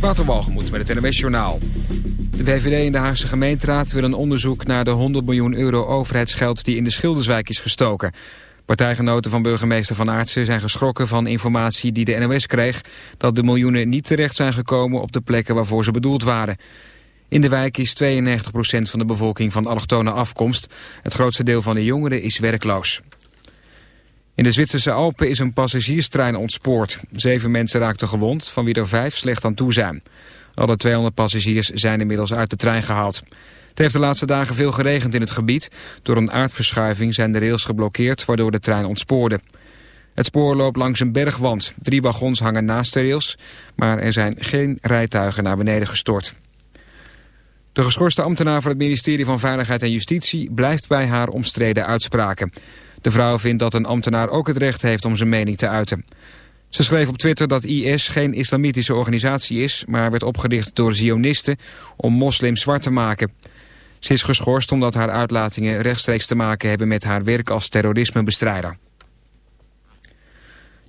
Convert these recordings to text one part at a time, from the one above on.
Waterwalgemoed met het NWS Journaal. De VVD in de Haagse gemeenteraad wil een onderzoek naar de 100 miljoen euro overheidsgeld die in de Schilderswijk is gestoken. Partijgenoten van burgemeester Van Aartsen zijn geschrokken van informatie die de NOS kreeg... dat de miljoenen niet terecht zijn gekomen op de plekken waarvoor ze bedoeld waren. In de wijk is 92% van de bevolking van allochtone afkomst. Het grootste deel van de jongeren is werkloos. In de Zwitserse Alpen is een passagierstrein ontspoord. Zeven mensen raakten gewond, van wie er vijf slecht aan toe zijn. Alle 200 passagiers zijn inmiddels uit de trein gehaald. Het heeft de laatste dagen veel geregend in het gebied. Door een aardverschuiving zijn de rails geblokkeerd, waardoor de trein ontspoorde. Het spoor loopt langs een bergwand. Drie wagons hangen naast de rails, maar er zijn geen rijtuigen naar beneden gestort. De geschorste ambtenaar van het ministerie van Veiligheid en Justitie blijft bij haar omstreden uitspraken. De vrouw vindt dat een ambtenaar ook het recht heeft om zijn mening te uiten. Ze schreef op Twitter dat IS geen islamitische organisatie is... maar werd opgericht door zionisten om moslims zwart te maken. Ze is geschorst omdat haar uitlatingen rechtstreeks te maken hebben... met haar werk als terrorismebestrijder.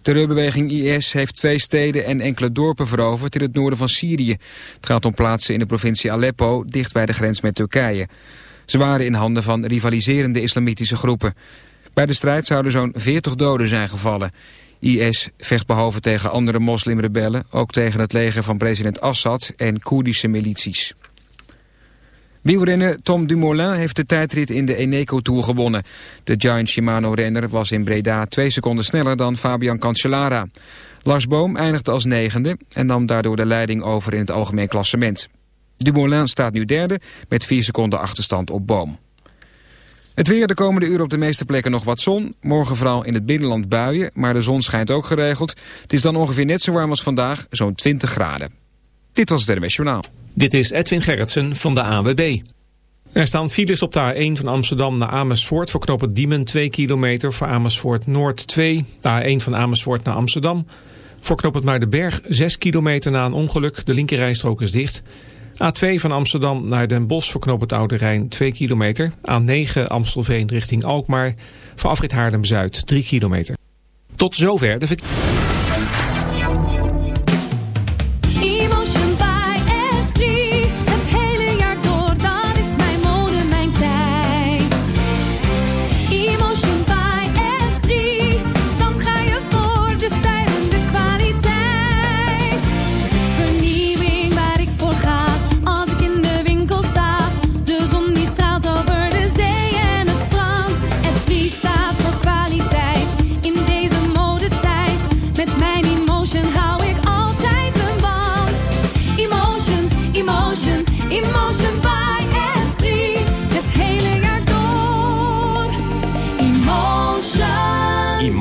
Terreurbeweging IS heeft twee steden en enkele dorpen veroverd in het noorden van Syrië. Het gaat om plaatsen in de provincie Aleppo, dicht bij de grens met Turkije. Ze waren in handen van rivaliserende islamitische groepen. Bij de strijd zouden zo'n 40 doden zijn gevallen. IS vecht behalve tegen andere moslimrebellen... ook tegen het leger van president Assad en Koerdische milities. Wielrenner Tom Dumoulin heeft de tijdrit in de Eneco Tour gewonnen. De Giant Shimano-renner was in Breda twee seconden sneller dan Fabian Cancellara. Lars Boom eindigde als negende en nam daardoor de leiding over in het algemeen klassement. Dumoulin staat nu derde met vier seconden achterstand op Boom. Het weer de komende uren op de meeste plekken nog wat zon. Morgen vooral in het binnenland buien, maar de zon schijnt ook geregeld. Het is dan ongeveer net zo warm als vandaag, zo'n 20 graden. Dit was het NWS Journaal. Dit is Edwin Gerritsen van de AWB. Er staan files op de A1 van Amsterdam naar Amersfoort... voor knoppen Diemen 2 kilometer, voor Amersfoort Noord 2. De A1 van Amersfoort naar Amsterdam. Voor knoppen Muidenberg 6 kilometer na een ongeluk. De linkerrijstrook is dicht... A2 van Amsterdam naar Den Bosch voor knoop het Oude Rijn 2 kilometer. A9 Amstelveen richting Alkmaar voor afrit Haarlem-Zuid 3 kilometer. Tot zover de verkeer.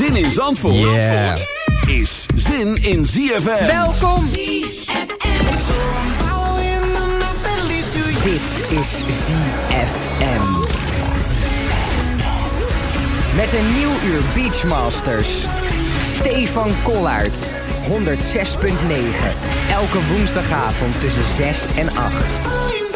Zin in Zandvoort, Yeah. is zin in ZFM. Welkom! Dit is ZFM. Met een nieuw uur Beachmasters. Stefan Kollaert. 106.9. Elke woensdagavond tussen 6 en 8.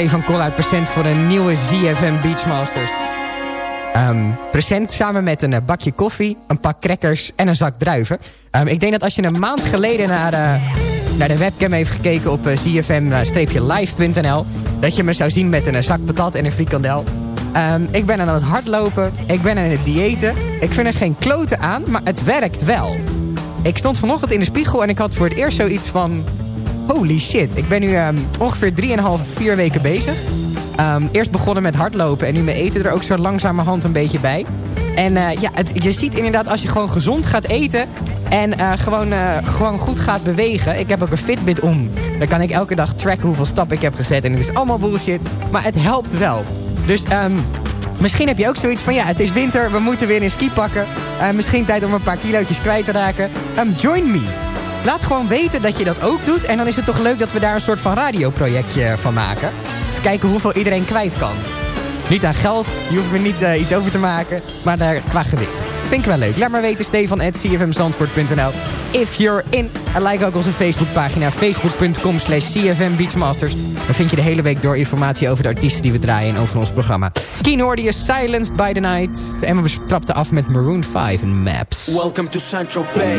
Stefan Koolhuid present voor een nieuwe ZFM Beachmasters. Ehm present samen met een eh, bakje koffie, een pak crackers en een zak druiven. Ehm, ik denk dat als je een maand geleden naar, eh, naar de webcam heeft gekeken op uh, zfm-live.nl... dat je me zou zien met een eh, zak patat en een frikandel. Ehm, ik ben aan het hardlopen, ik ben aan het diëten. Ik vind er geen kloten aan, maar het werkt wel. Ik stond vanochtend in de spiegel en ik had voor het eerst zoiets van... Holy shit, ik ben nu ehm, ongeveer 3,5, 4 weken bezig. Ehm, eerst begonnen met hardlopen en nu mijn eten er ook zo langzamerhand een beetje bij. En eh, ja, je ziet inderdaad als je gewoon gezond gaat eten... en eh, gewoon, eh, gewoon goed gaat bewegen. Ik heb ook een Fitbit om. Dan kan ik elke dag tracken hoeveel stappen ik heb gezet. En het is allemaal bullshit, maar het helpt wel. Dus ehm, misschien heb je ook zoiets van... ja, het is winter, we moeten weer een ski pakken. Misschien tijd om een paar kilootjes kwijt te raken. Ehm, join me. Laat gewoon weten dat je dat ook doet. En dan is het toch leuk dat we daar een soort van radioprojectje van maken. Kijken hoeveel iedereen kwijt kan. Niet aan geld, je hoeft er niet eh, iets over te maken, maar daar, qua gewicht. Vind ik wel leuk. Laat maar weten, Stefan at cfmzandvoort.nl. If you're in. Like ook onze Facebookpagina, facebook.com slash cfmbeachmasters. Dan vind je de hele week door informatie over de artiesten die we draaien en over ons programma. Keen hoorde je Silenced by the Night. En we trapten af met Maroon 5 en Maps. Welcome to Central Bay.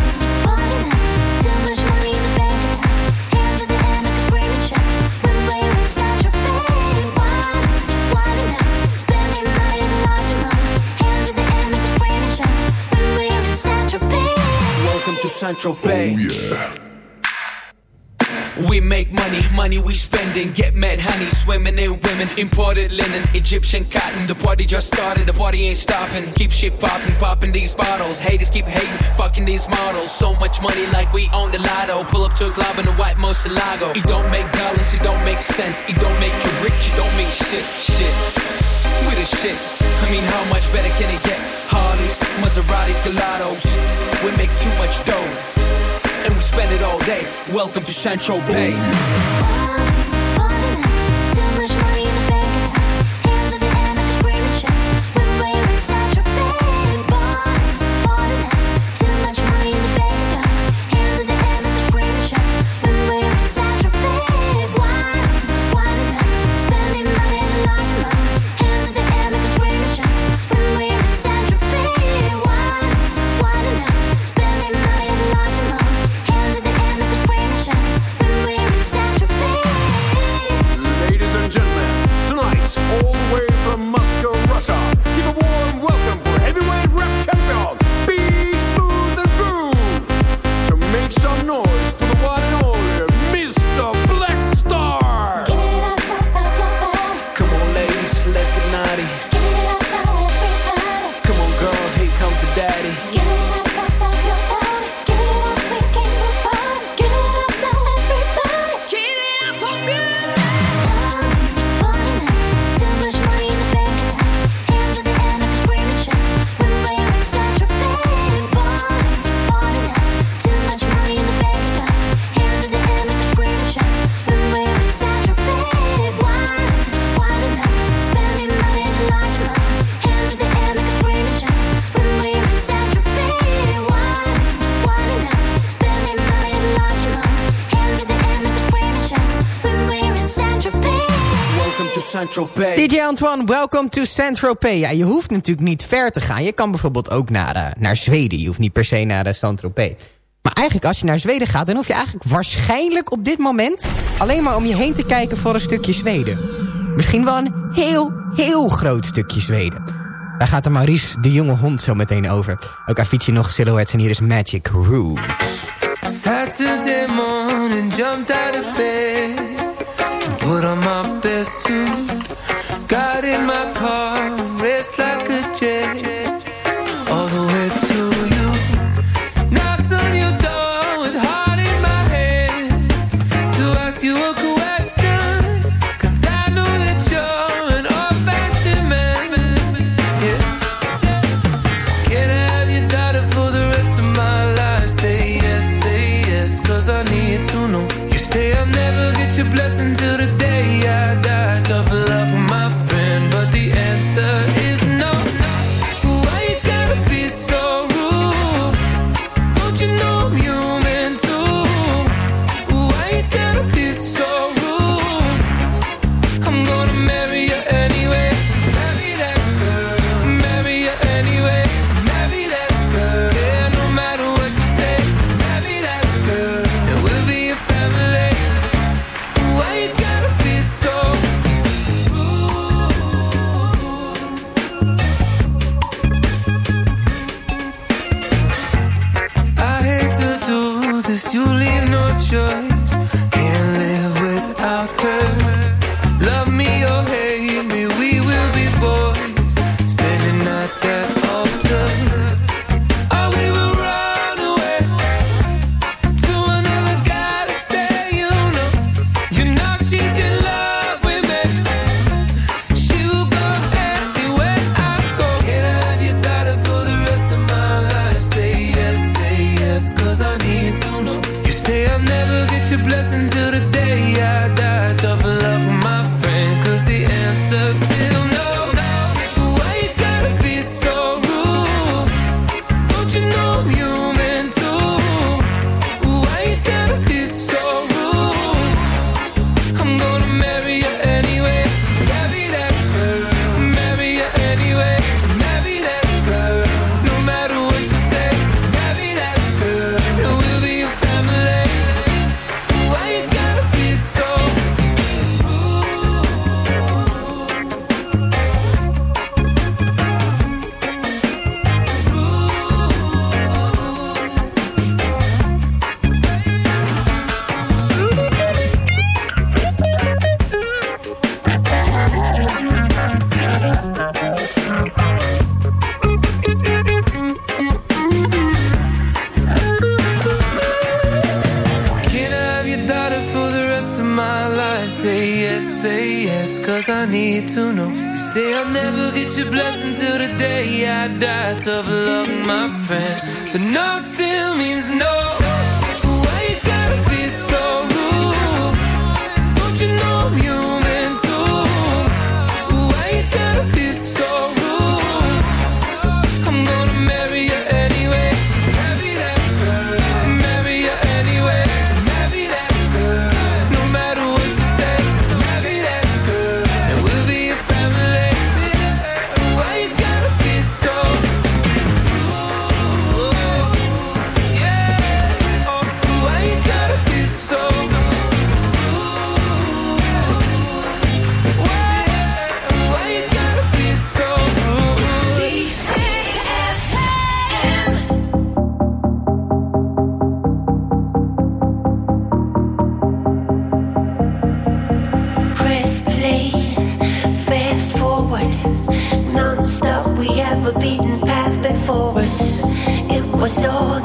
Welcome to Central Bay. We make money, money we spending. Get mad honey, swimming in women. Imported linen, Egyptian cotton. The party just started, the party ain't stopping. Keep shit popping, popping these bottles. Haters keep hating, fucking these models. So much money like we own the lotto. Pull up to a club in the white Moselago. It don't make dollars, it don't make sense. It don't make you rich, it don't make shit, shit. We the shit. I mean, how much better can it get? Harleys, Maseratis, Gelatos. We make too much dough and we spend it all day. Welcome to Sancho Bay. DJ Antoine, welcome to Saint-Tropez. Ja, je hoeft natuurlijk niet ver te gaan. Je kan bijvoorbeeld ook naar, eh, naar Zweden. Je hoeft niet per se naar eh, uh, Saint-Tropez. Maar eigenlijk, als je naar Zweden gaat... dan hoef je eigenlijk waarschijnlijk op dit moment... alleen maar om je heen te kijken voor een stukje Zweden. Misschien wel een heel, heel groot stukje Zweden. Daar gaat de Maurice de jonge hond zo meteen over. Ook Avicii nog silhouettes en hier is Magic Roots. Saturday morning, jumped out of bed. Put on my best suit, got in my car, raced like a jet. my friend, but no still means no. was all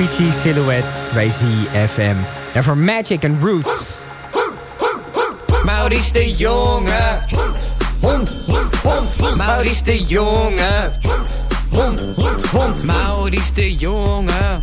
Avicii Silhouettes bij ZFM. En voor Magic and Roots. Maurice de Jonge. Hond, hond, Maurice de Jonge. Hond, hond, Maurice de Jonge.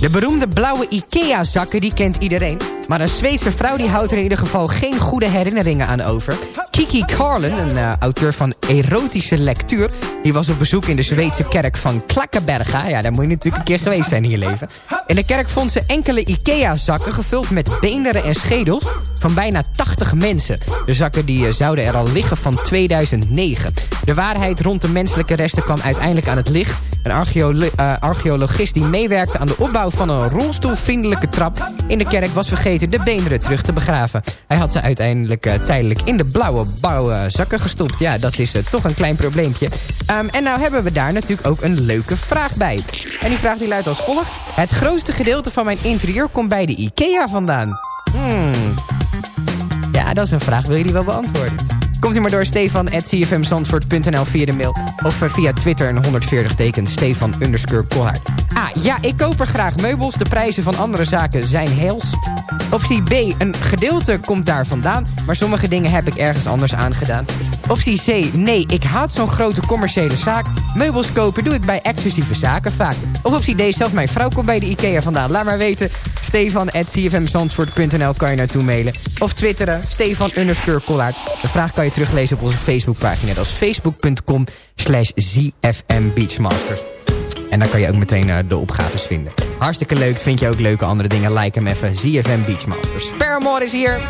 De beroemde blauwe Ikea-zakken, die kent iedereen. Maar een Zweedse vrouw die houdt er in ieder geval geen goede herinneringen aan over. Kiki Carlin, een uh, auteur van erotische lectuur... die was op bezoek in de Zweedse kerk van Klakkenberga. Ja, daar moet je natuurlijk een keer geweest zijn in je leven. In de kerk vond ze enkele Ikea-zakken gevuld met beenderen en schedels... van bijna 80 mensen. De zakken die uh, zouden er al liggen van 2009. De waarheid rond de menselijke resten kwam uiteindelijk aan het licht. Een uh, archeologist die meewerkte aan de opbouw van een rolstoelvriendelijke trap... in de kerk was vergeten de beenderen terug te begraven. Hij had ze uiteindelijk uh, tijdelijk in de blauwe bouwen zakken gestopt. Ja, dat is uh, toch een klein probleempje. Um, en nou hebben we daar natuurlijk ook een leuke vraag bij. En die vraag die luidt als volgt. Het grootste gedeelte van mijn interieur komt bij de IKEA vandaan. Hmm. Ja, dat is een vraag. Wil je die wel beantwoorden? Komt u maar door stefan.cfmzandvoort.nl via de mail. Of uh, via Twitter een 140 teken Stefan underscore Koolhaard. Ah, ja, ik koop er graag meubels. De prijzen van andere zaken zijn heels. Optie B, een gedeelte komt daar vandaan. Maar sommige dingen heb ik ergens anders aangedaan. Optie C, nee, ik haat zo'n grote commerciële zaak. Meubels kopen doe ik bij exclusieve zaken vaak. Of optie D, zelfs mijn vrouw komt bij de IKEA vandaan. Laat maar weten, stefan.cfmzandvoort.nl kan je naartoe mailen. Of twitteren, stefan underscore. De vraag kan je teruglezen op onze Facebookpagina. Dat is facebook.com slash zfmbeachmasters. En dan kan je ook meteen uh, de opgaves vinden. Hartstikke leuk. Vind je ook leuke andere dingen? Like hem even. ZFM Beachmasters. Paramore is hier.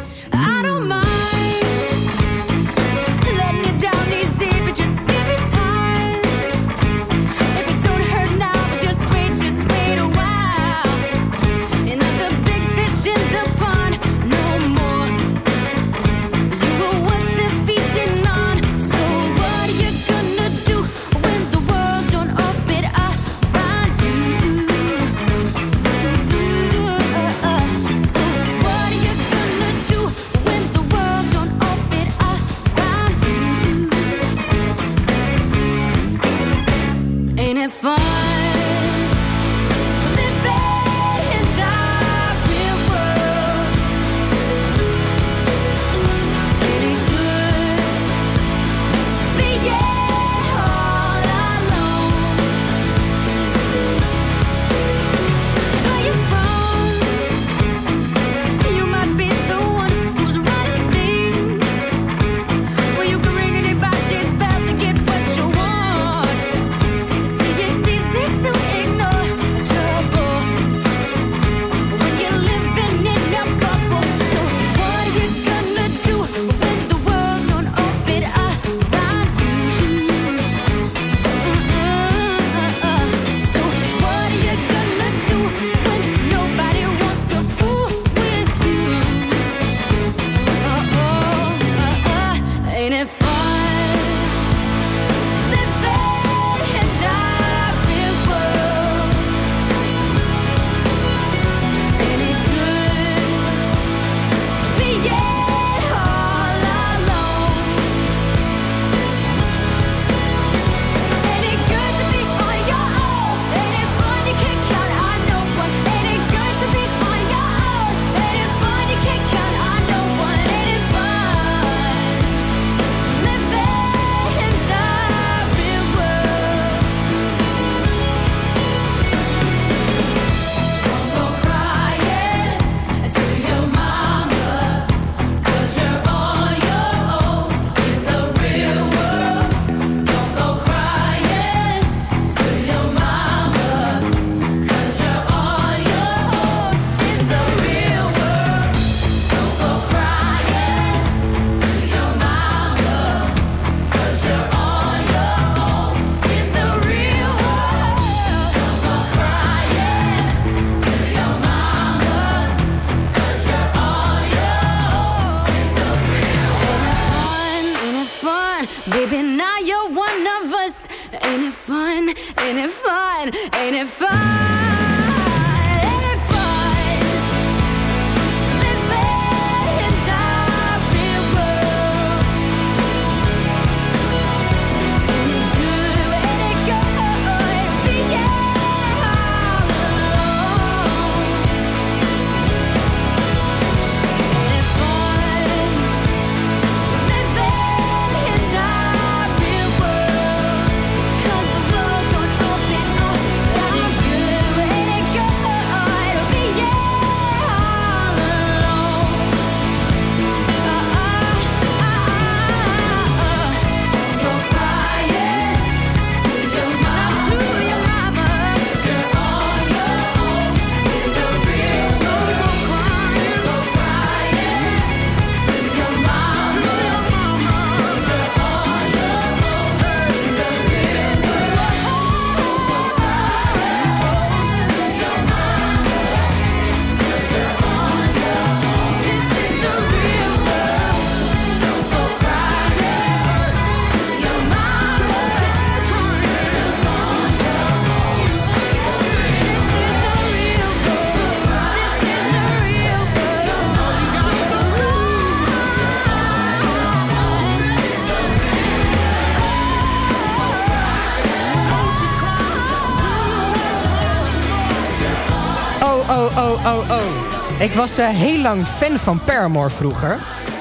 Ik was eh, heel lang fan van Paramore vroeger.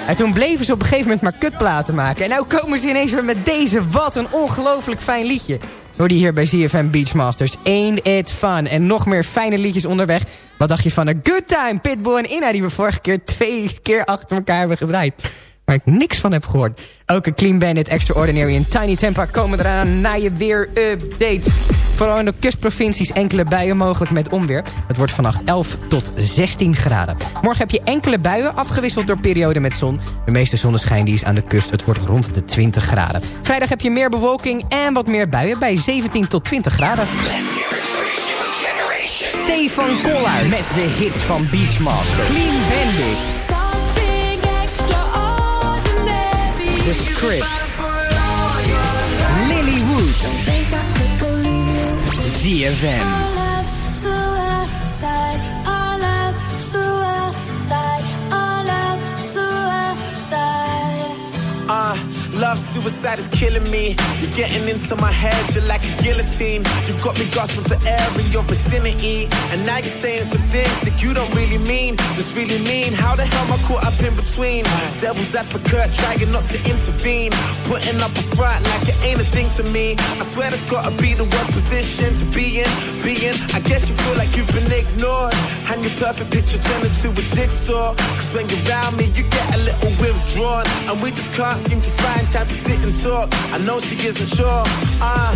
En toen bleven ze op een gegeven moment maar kutplaten maken. En nu komen ze ineens weer met deze. Wat een ongelooflijk fijn liedje. Hoor die hier bij ZFM Beachmasters. Ain't it fun. En nog meer fijne liedjes onderweg. Wat dacht je van A Good Time, Pitbull en Inna... die we vorige keer twee keer achter elkaar hebben gedraaid. Waar ik niks van heb gehoord. Een Clean Bandit, Extraordinary en Tiny Tempa komen eraan na je weer-updates. Vooral in de kustprovincies enkele buien mogelijk met onweer. Het wordt vannacht 11 tot 16 graden. Morgen heb je enkele buien afgewisseld door perioden met zon. De meeste zonneschijn die is aan de kust. Het wordt rond de 20 graden. Vrijdag heb je meer bewolking en wat meer buien bij 17 tot 20 graden. Stefan Koller met de hits van Beachmaster. Clean Bandit. The Script. Lilywood. ZFM. Uh, love suicide is killing me. You're getting into my head, you're like a guillotine. You've got me gasping for air in your vicinity. And now you're saying some things that you don't really mean. This really mean. How the hell am I caught up in between? Devil's advocate, trying not to intervene. Putting up a front like it ain't a thing to me. I swear that's gotta be the worst position to be in. Being, I guess you feel like you've been ignored. And your perfect picture turned into a jigsaw. Cause when you're around me, you get a little withdrawn. And we just can't seem to find time to sit and talk. I know she isn't sure. Uh,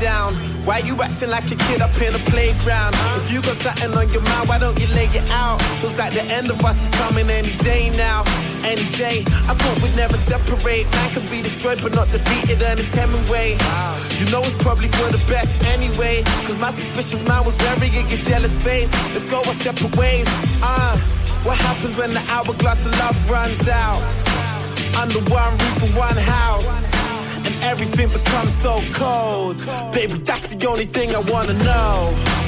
Down. Why you acting like a kid up in a playground? If you got something on your mind, why don't you lay it out? Feels like the end of us is coming any day now. Any day, I thought we'd never separate. Man can be destroyed but not defeated, Ernest Hemingway. You know it's probably for the best anyway. Cause my suspicious mind was burying your jealous face. Let's go our separate ways. Uh, what happens when the hourglass of love runs out? Under one roof and one house. And everything becomes so cold. Baby, that's the only thing I wanna know.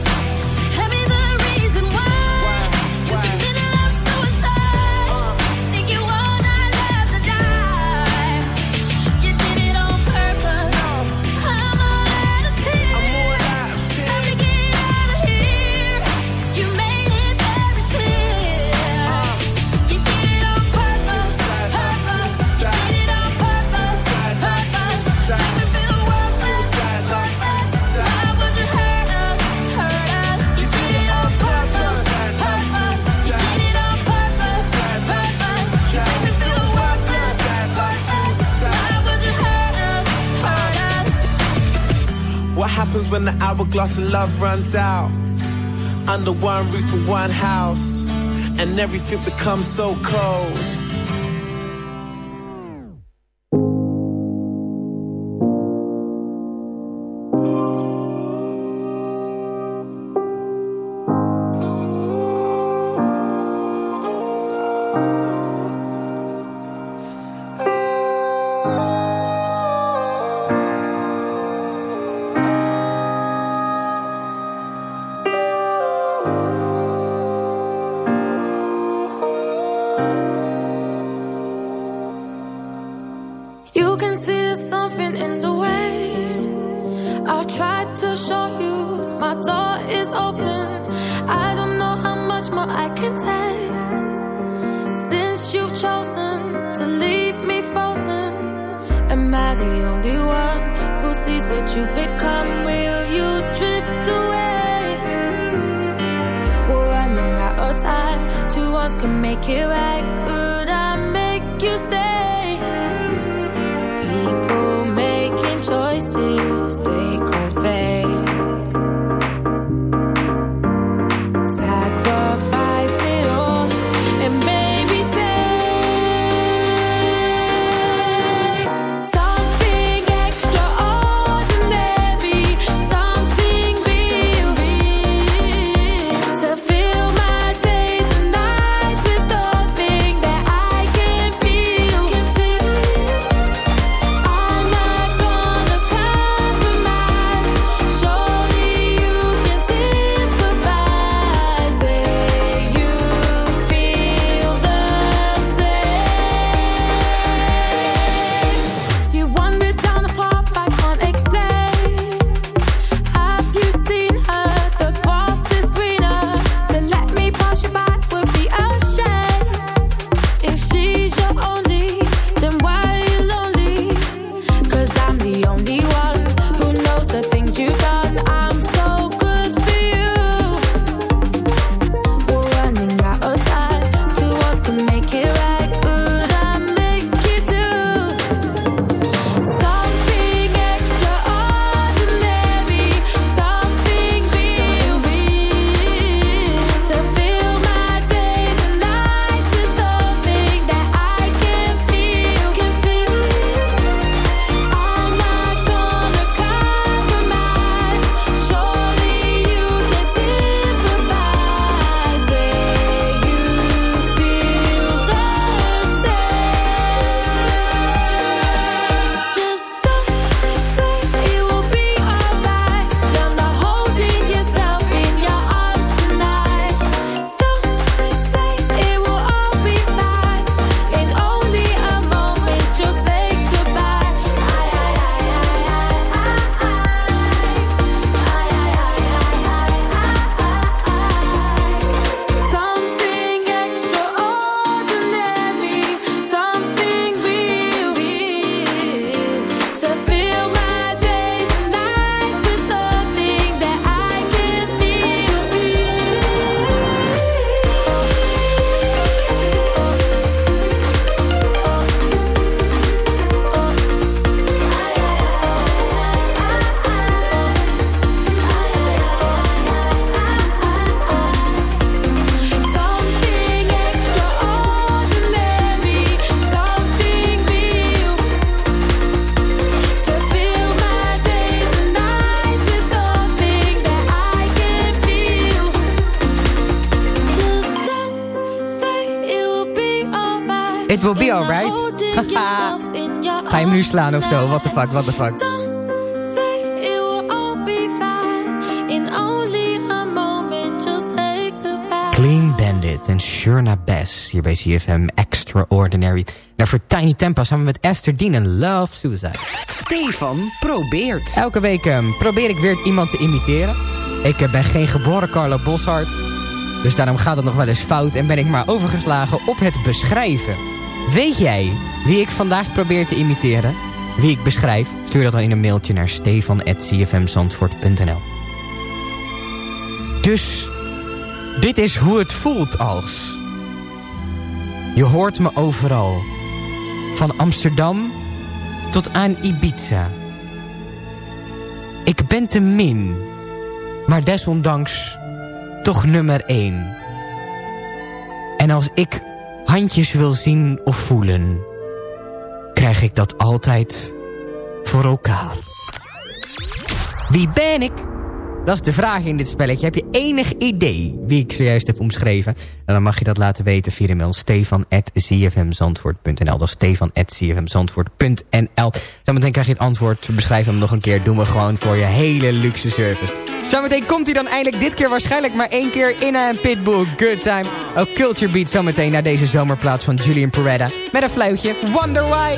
When the hourglass of love runs out? Under one roof and one house. And everything becomes so cold. It will be alright. Ga je hem nu slaan of zo? What the fuck, what the fuck. Say it will all be fine. In only a moment you'll say goodbye. Clean Bandit en Shurna Bass hier bij CFM Extraordinary. Daarvoor Tiny Tempa samen met Esther Dean en Love Suicide. Stefan probeert. Elke week ehm, probeer ik weer iemand te imiteren. Ik eh, ben geen geboren Carlo Boshart. Dus daarom gaat het nog wel eens fout en ben ik maar overgeslagen op het beschrijven. Weet jij wie ik vandaag probeer te imiteren? Wie ik beschrijf? Stuur dat dan in een mailtje naar stefan.cfmzandvoort.nl Dus, dit is hoe het voelt als... Je hoort me overal. Van Amsterdam tot aan Ibiza. Ik ben te min, maar desondanks toch nummer één. En als ik handjes wil zien of voelen, krijg ik dat altijd voor elkaar. Wie ben ik? Dat is de vraag in dit spelletje. Heb je enig idee wie ik zojuist heb omschreven? En dan mag je dat laten weten via de mail stefan.zfmzandvoort.nl Dat is stefan.zfmzandvoort.nl Zometeen krijg je het antwoord. Beschrijf hem nog een keer. Doen we gewoon voor je hele luxe service. Zometeen komt hij dan eindelijk dit keer waarschijnlijk maar één keer in en Pitbull. Good time. Ook Culture Beat zometeen naar deze zomerplaats van Julian Peretta. Met een fluitje. Wonder Why.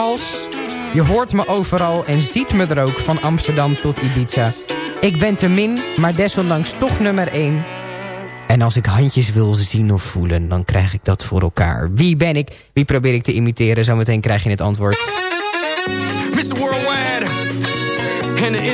als... Je hoort me overal en ziet me er ook van Amsterdam tot Ibiza. Ik ben te min, maar desondanks toch nummer 1. En als ik handjes wil zien of voelen, dan krijg ik dat voor elkaar. Wie ben ik? Wie probeer ik te imiteren? Zometeen krijg je het antwoord. Mr. Worldwide.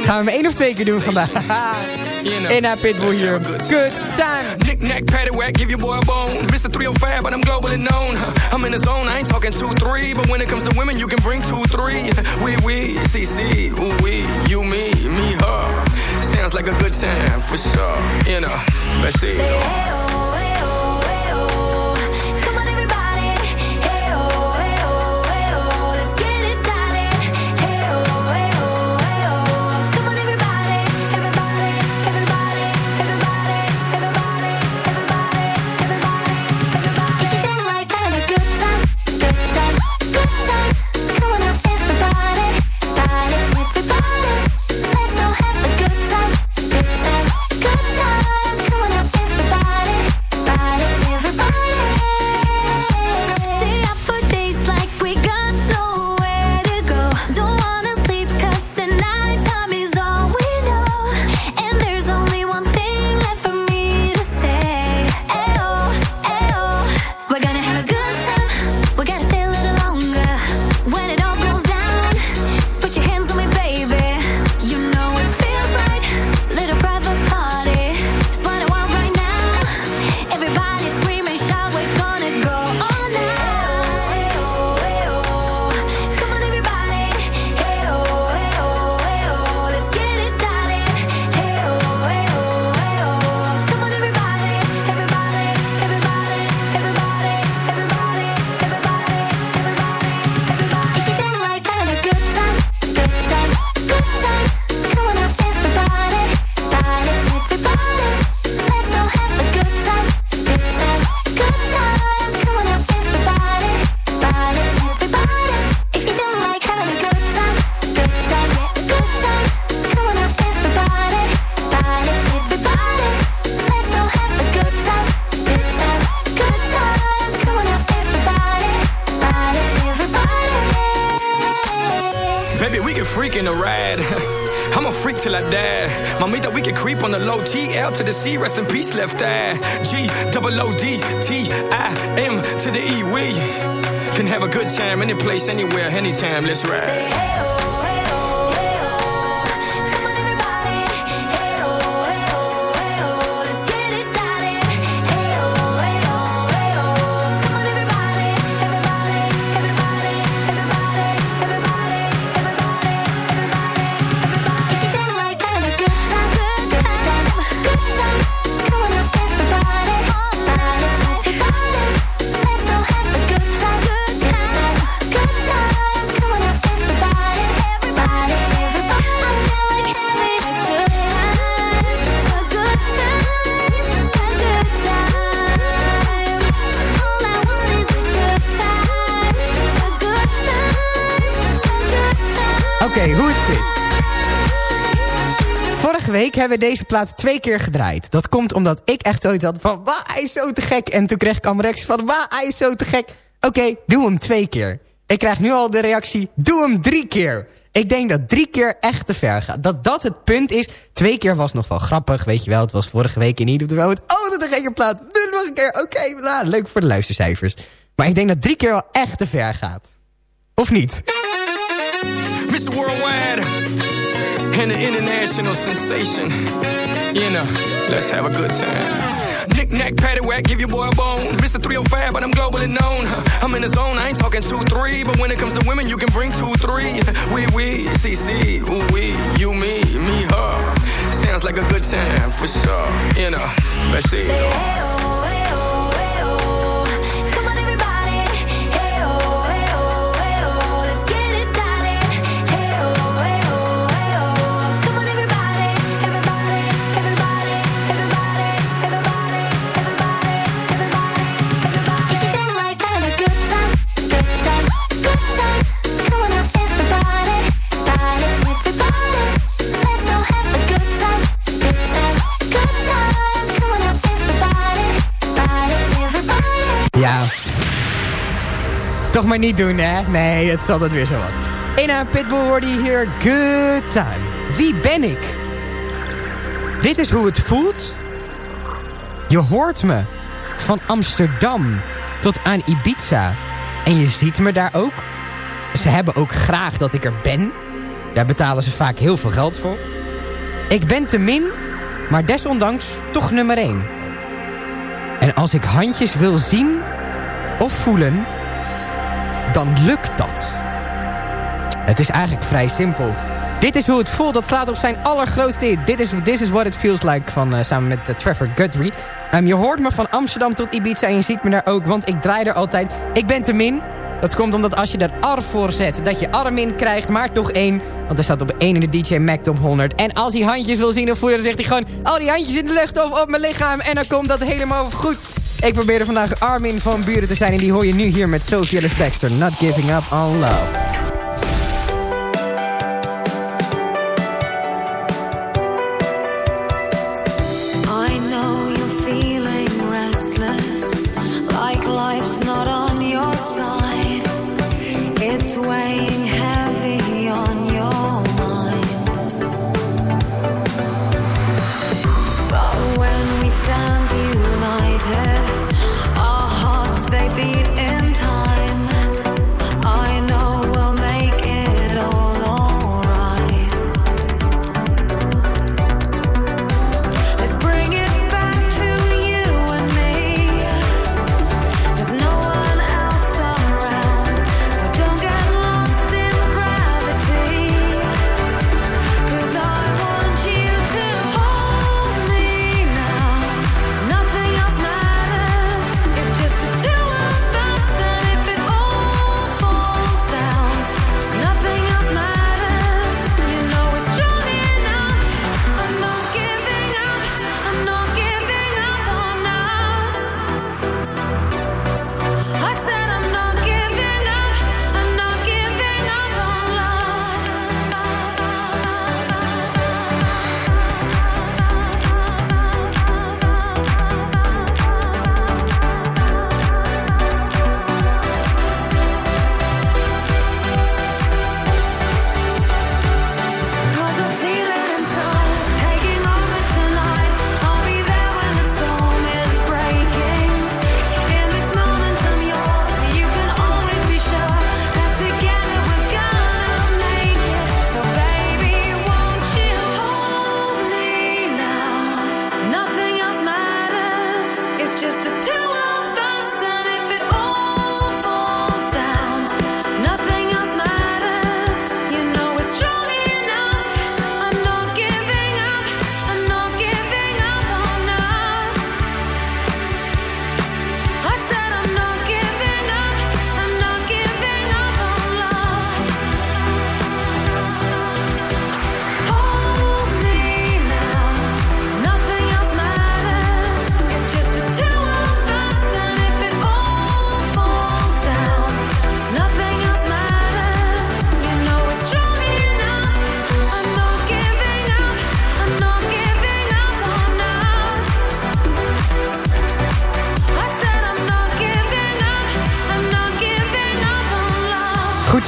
Gaan we hem één of twee keer doen vandaag? In haar pitbull here. Good time. Knick-knack, paddywhack, give your boy a bone. Mr. 305, but I'm globally known. I'm in the zone, I ain't talking 2-3. But when it comes to women, you can bring 2-3. We, we, see see, ooh, we, you, me, me, her. Sounds like a good time, for sure. You know, let's see. Low T L to the sea, Rest in peace, left eye. G double O D T I M to the E. We can have a good time any place, anywhere, anytime. Let's ride. Oh. Hebben deze plaat twee keer gedraaid. Dat komt omdat ik echt zoiets had van... Wauw, hij is zo te gek. En toen kreeg ik reacties van... Wauw, hij is zo te gek. Oké, doe hem twee keer. Ik krijg nu al de reactie... Doe hem drie keer. Ik denk dat drie keer echt te ver gaat. Dat dat het punt is. Twee keer was nog wel grappig, weet je wel. Het was vorige week in ieder geval... Oh, dat een gekke plaat. Doe het nog een keer. Oké, nou, leuk voor de luistercijfers. Maar ik denk dat drie keer wel echt te ver gaat. Of niet? Mr. Worldwide and the international sensation. You know, let's have a good time. Knick knack, paddywhack, give your boy a bone. Mr. 305, but I'm globally known. I'm in the zone, I ain't talking 2 3. But when it comes to women, you can bring 2 3. We, we, CC, ooh, we, you, me, me, her. Sounds like a good time for sure. You know, let's see. Ja. Toch maar niet doen, hè? Nee, het is altijd weer zo wat. Een Pitbull je hier Good Time. Wie ben ik? Dit is hoe het voelt. Je hoort me. Van Amsterdam tot aan Ibiza. En je ziet me daar ook. Ze hebben ook graag dat ik er ben. Daar betalen ze vaak heel veel geld voor. Ik ben te min, maar desondanks toch nummer 1. En als ik handjes wil zien of voelen, dan lukt dat. Het is eigenlijk vrij simpel. Dit is hoe het voelt. Dat slaat op zijn allergrootste hit. Dit is This is What It Feels Like van, eh, samen met eh, Trevor Guthrie. Ehm, je hoort me van Amsterdam tot Ibiza en je ziet me daar ook, want ik draai er altijd. Ik ben te min. Dat komt omdat als je er ar voor zet, dat je Armin krijgt, maar toch één. Want er staat op één in de DJ Mac Top 100. En als hij handjes wil zien of voelen, dan zegt hij gewoon... al die handjes in de lucht of op mijn lichaam en dan komt dat helemaal goed. Ik probeerde vandaag Armin van Buren te zijn en die hoor je nu hier met Ellis Baxter. Not giving up on love.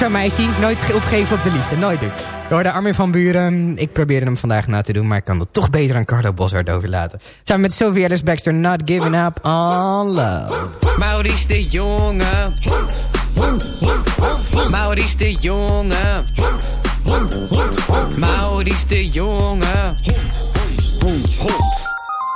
Zo meisje. Nooit ge- opgeven op de liefde. Nooit doen. Je hoorde Armin van Buren. Ik probeerde hem vandaag na te doen, maar ik kan het toch beter aan Carlo Boshart overlaten. Samen met Sophie Ellis Baxter, Not Giving Up on Love. Maurice de Jonge. Maurice de Jonge. Maurice de Jonge.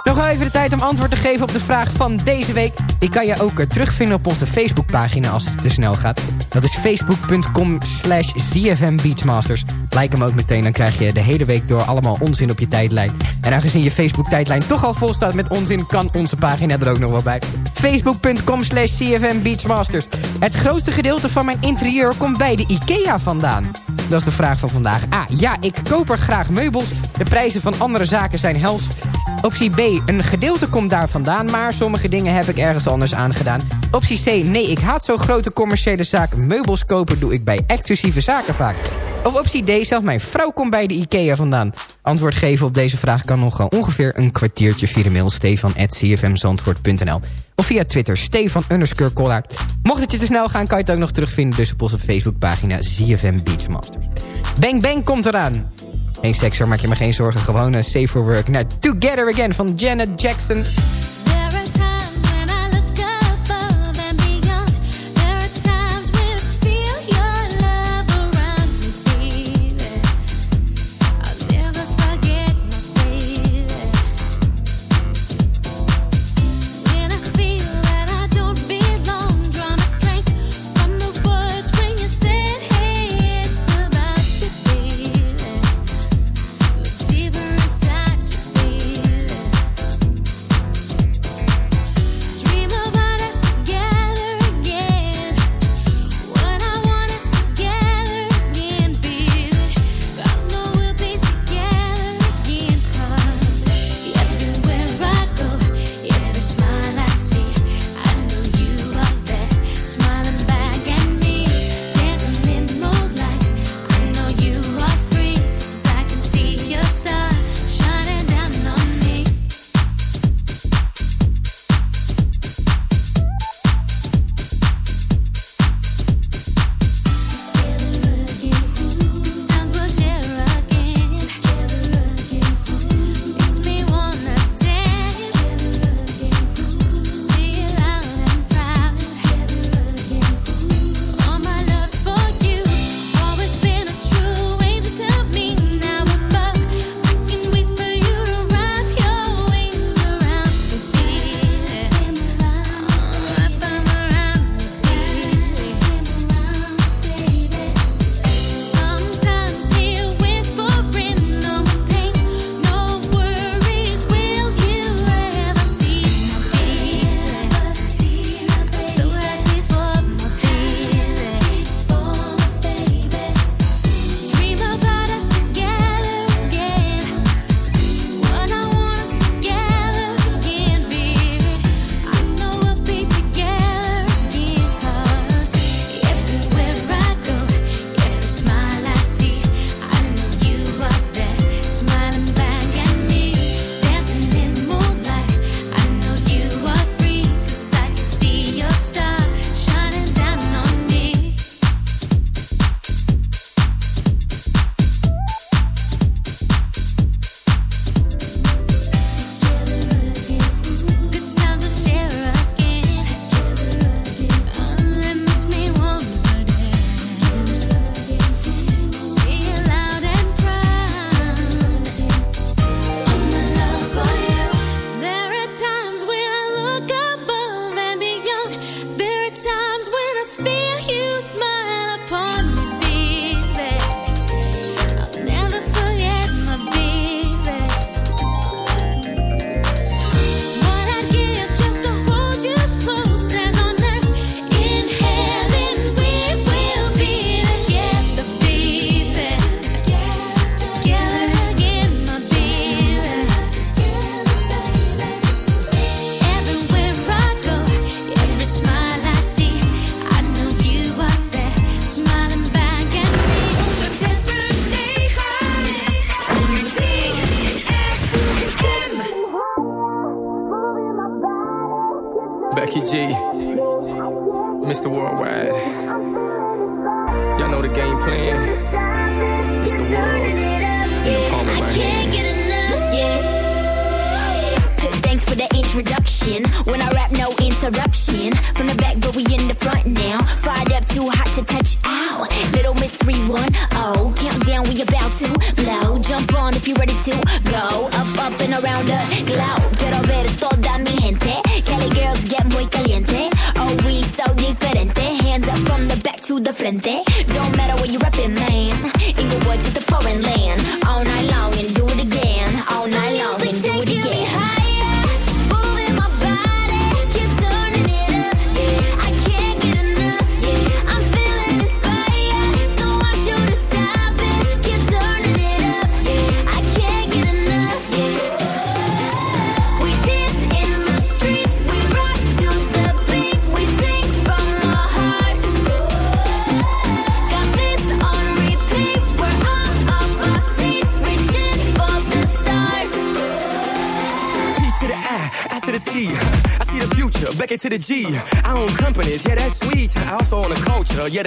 Nog even de tijd om antwoord te geven op de vraag van deze week. Die kan je ook eh, terugvinden op onze Facebookpagina als het te snel gaat. Dat is facebook.com slash zfmbeachmasters. Like hem ook meteen, dan krijg je de hele week door allemaal onzin op je tijdlijn. En aangezien je Facebook-tijdlijn toch al vol staat met onzin... kan onze pagina er ook nog wel bij. Facebook.com slash zfmbeachmasters. Het grootste gedeelte van mijn interieur komt bij de IKEA vandaan. Dat is de vraag van vandaag. A. Ja, ik koop er graag meubels. De prijzen van andere zaken zijn hels. Optie B. Een gedeelte komt daar vandaan, maar sommige dingen heb ik ergens anders aangedaan. Optie C. Nee, ik haat zo'n grote commerciële zaak. Meubels kopen doe ik bij exclusieve zaken vaak. Of optie D. Zelfs mijn vrouw komt bij de IKEA vandaan. Antwoord geven op deze vraag kan nog ongeveer een kwartiertje via de mail stefan.cfmzandvoort.nl of via Twitter Stefan underscore. Mocht het je te snel gaan, kan je het ook nog terugvinden dus op onze Facebookpagina ZFM Beachmasters. Bang Bang komt eraan. Geen seks hoor, maak je me geen zorgen. Gewoon een safe for work naar Together Again van Janet Jackson.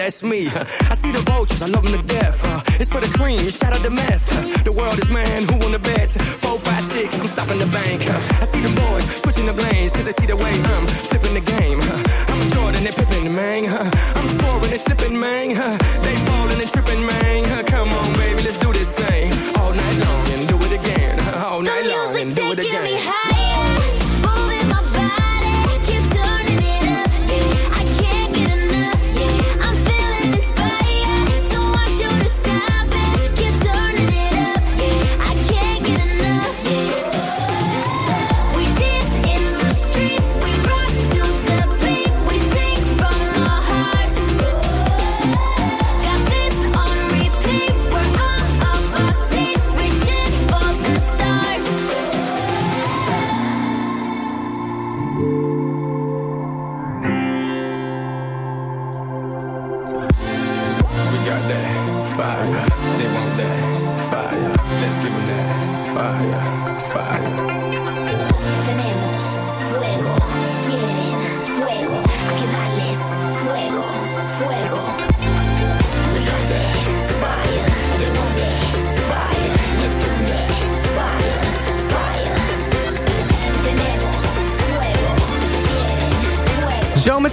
that's me. I see the vultures, I love them to death. Uh, it's for the cream, it's shout out the meth. The world is man, who on the bet? Four, five, six, I'm stopping the bank. Uh, I see the boys switching the lanes, cause they see the way I'm flipping the game. Uh, I'm Jordan, they're pipping, man. I'm scoring, they slipping, man. They falling and tripping, man. Come on, baby, let's do this thing. All night long and do it again. All night long and do it again.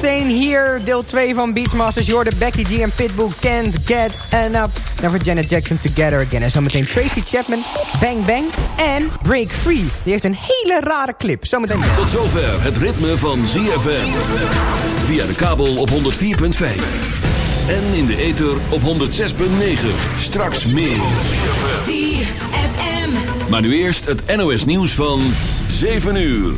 Zometeen hier deel 2 van Beachmasters. Jordan, Becky G en Pitbull Can't Get Enough. Never Janet Jackson Together Again. En zometeen Tracy Chapman, Bang Bang en Break Free. Die heeft een hele rare clip. Zometeen. Tot zover het ritme van ZFM. Via de kabel op 104.5. En in de ether op 106.9. Straks meer. Maar nu eerst het NOS nieuws van 7 uur.